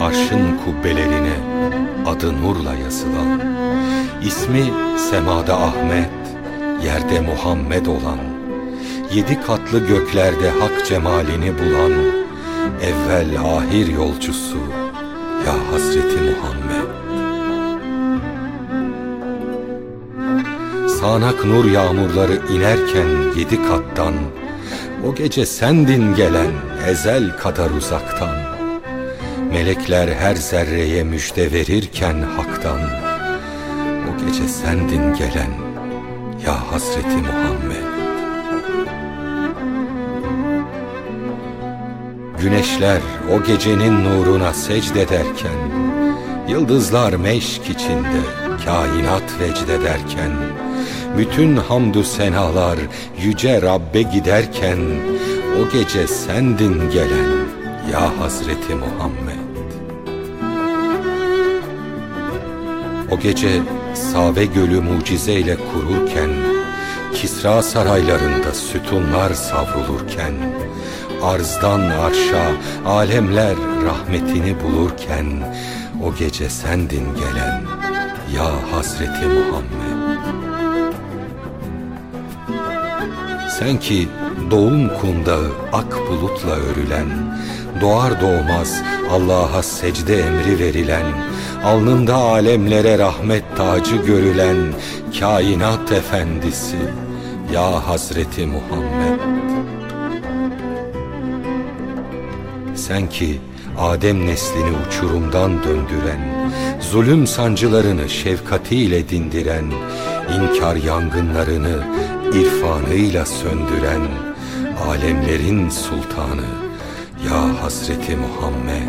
Arşın kubbelerine adı nurla yazılan İsmi semada Ahmet, yerde Muhammed olan Yedi katlı göklerde hak cemalini bulan Evvel ahir yolcusu ya Hazreti Muhammed Sağnak nur yağmurları inerken yedi kattan O gece sendin gelen ezel kadar uzaktan. Melekler her zerreye müjde verirken haktan O gece sendin gelen ya Hazreti Muhammed. Güneşler o gecenin nuruna secdederken Yıldızlar meşk içinde kainat vecdederken Bütün hamdü senalar yüce Rabbe giderken O gece sendin gelen ya Hazreti Muhammed. O gece Save Gölü mucizeyle kururken Kisra saraylarında sütunlar savrulurken Arzdan arşa alemler rahmetini bulurken O gece sendin gelen ya Hazreti Muhammed Sen ki doğum kundağı ak bulutla örülen Doğar doğmaz Allah'a secde emri verilen Alnında alemlere rahmet tacı görülen Kainat efendisi Ya Hazreti Muhammed. Sen ki Adem neslini uçurumdan döndüren Zulüm sancılarını şefkatiyle dindiren inkar yangınlarını irfanıyla söndüren Alemlerin sultanı Ya Hazreti Muhammed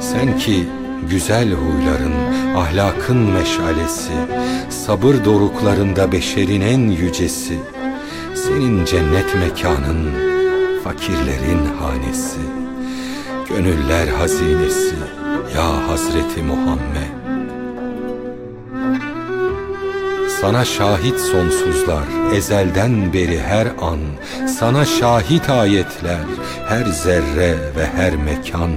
Sen ki güzel huyların, ahlakın meşalesi, sabır doruklarında beşerin en yücesi, senin cennet mekanın, fakirlerin hanesi, gönüller hazinesi, ya Hazreti Muhammed. Sana şahit sonsuzlar ezelden beri her an. Sana şahit ayetler her zerre ve her mekan.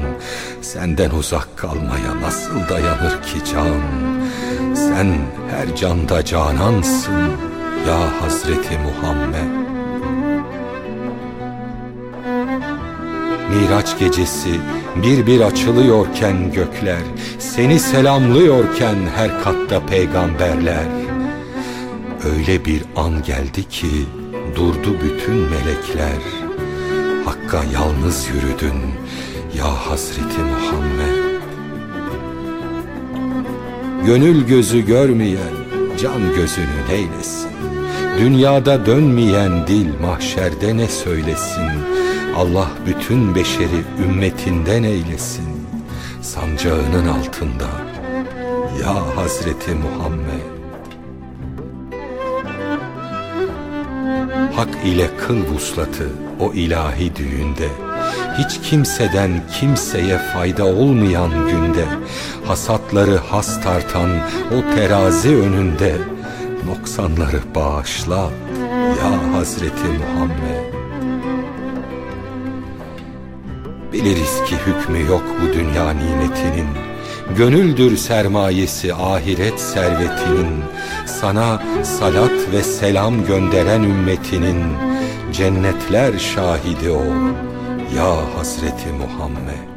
Senden uzak kalmaya nasıl dayanır ki can? Sen her canda canansın ya Hazreti Muhammed Miraç gecesi bir bir açılıyorken gökler Seni selamlıyorken her katta peygamberler. Öyle bir an geldi ki durdu bütün melekler. Hakka yalnız yürüdün ya Hazreti Muhammed. Gönül gözü görmeyen can gözünü neylesin? Dünyada dönmeyen dil mahşerde ne söylesin Allah bütün beşeri ümmetinden eylesin. Sancağının altında ya Hazreti Muhammed. Hak ile kıl vuslatı o ilahi düğünde Hiç kimseden kimseye fayda olmayan günde Hasatları has tartan o terazi önünde Noksanları bağışla ya Hazreti Muhammed Biliriz ki hükmü yok bu dünya nimetinin. Gönüldür sermayesi ahiret servetinin. Sana salat ve selam gönderen ümmetinin. Cennetler şahidi ol Ya Hazreti Muhammed